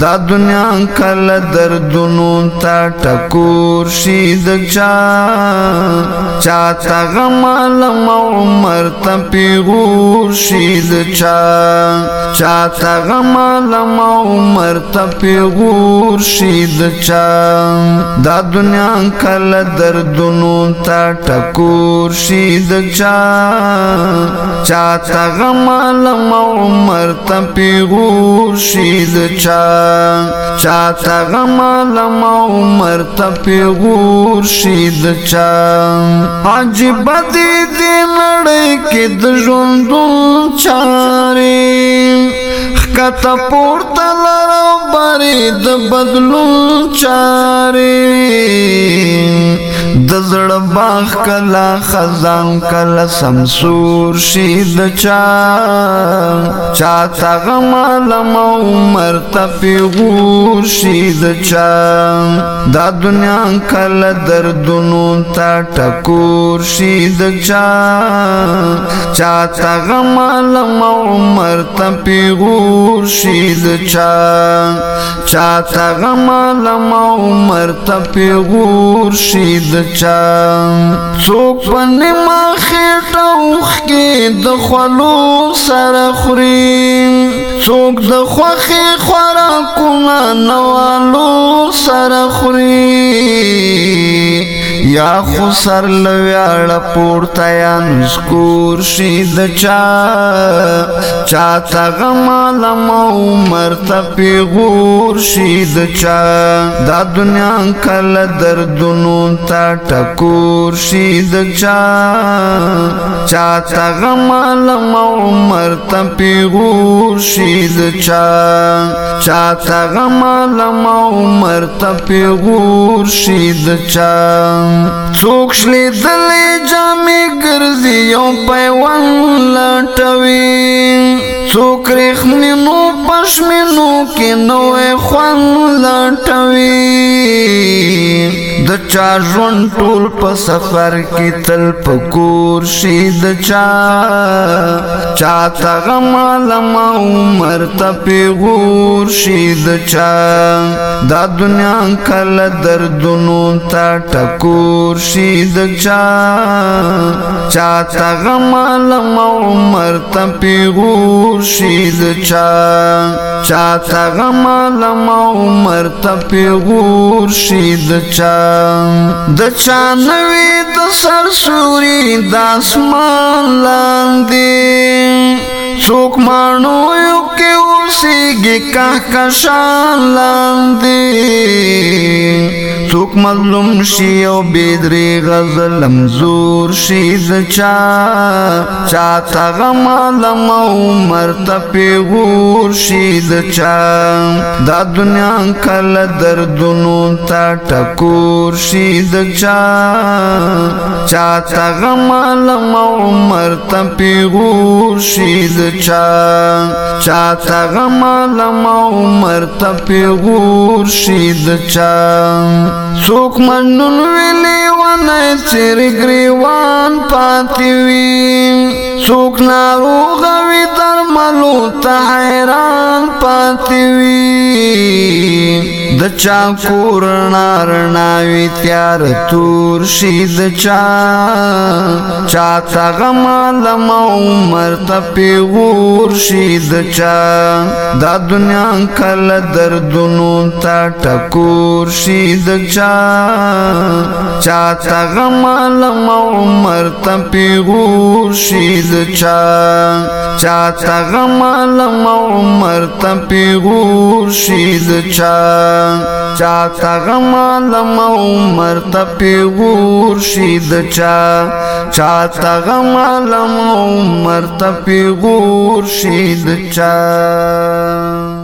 دا دنیا کله دردونو تا ټکور شي د چا چا تا غمال عمر ته پیغور شي د چا چا تا غمال عمر ته پیغور شي د چا دا دنیا کله دردونو تا ټکور شي د چا چا تا غمال عمر ته پیغور شي د چا چا تا غم لم عمر ته پیغور شید چا عجیب دې دې نړۍ کې د ژوندون چاره کته پورته لرو باري د بدلون چاري د زړه باغ کلا خزان کلا سمسور شي د چا چا تاغه مالم عمر تپغور شي د چا دا دنیا کلا دردونو تا ټکور شي د چا چا تاغه مالم عمر تپغور شي د چا چا تا غم علم عمر ته پیغور شي د چا څوک باندې ما خټوخ کې د خلو سره خوري څوک د خوخي خورا کوم نوالو سره خوري یا خو سر لویاړه پورته یان سکور شي د چا چا تا غمال مو مرته پیغور شي د چا دا دنیا کله دردونو تا ټکور شي د چا چا تا غمال مو مرته پیغور شي د چا چا تا غمال مو مرته پیغور شي د چا څوک شلې دلې جامې ګرځي یو پیوان لټوي څوک رخنې نو پښمنو کې نوې خوان لټوي د چا ژوند ټول په سفر کې تل په کور شي د چا چا تا غم علم عمر ته پیغور شي د چا دا دنیا کله دردونو تا ټکور شي د چا چا تا غم علم عمر ته پیغور شي د چا چا تا غم علم او مرتب غور شي د چا د چا نوي د سر سوري د اسمان لاندې څوک مانو یو اوسیږي کهکشان لاندې څوک مظلوم شي او بيدري غزل مزور شي زچا چا تاغه مالم عمر ته پیغور شي زچا دا دنیا کله دردونو تا ټکور شي زچا چا تاغه مالم عمر ته پیغور شي زچا چا تاغه علما عمر ته پیغور شي د چا څوک منن ویلي ونه چیر گریوان پاتې وي څوک ناروغ وي درملو ته حیران پاتې وي د چا کور نارنا وی تیار تور شي د چا چا تغم لم عمر ته پیغور شي د چا دا دنیا کله دردونو تا ټکور شي د چا چا تغم لم عمر ته پیغور شي د چا چا تغم لم عمر ته پیغور شي د چا چا تغم عالم عمر تپیغور شید چا چا تغم عالم عمر تپیغور شید چا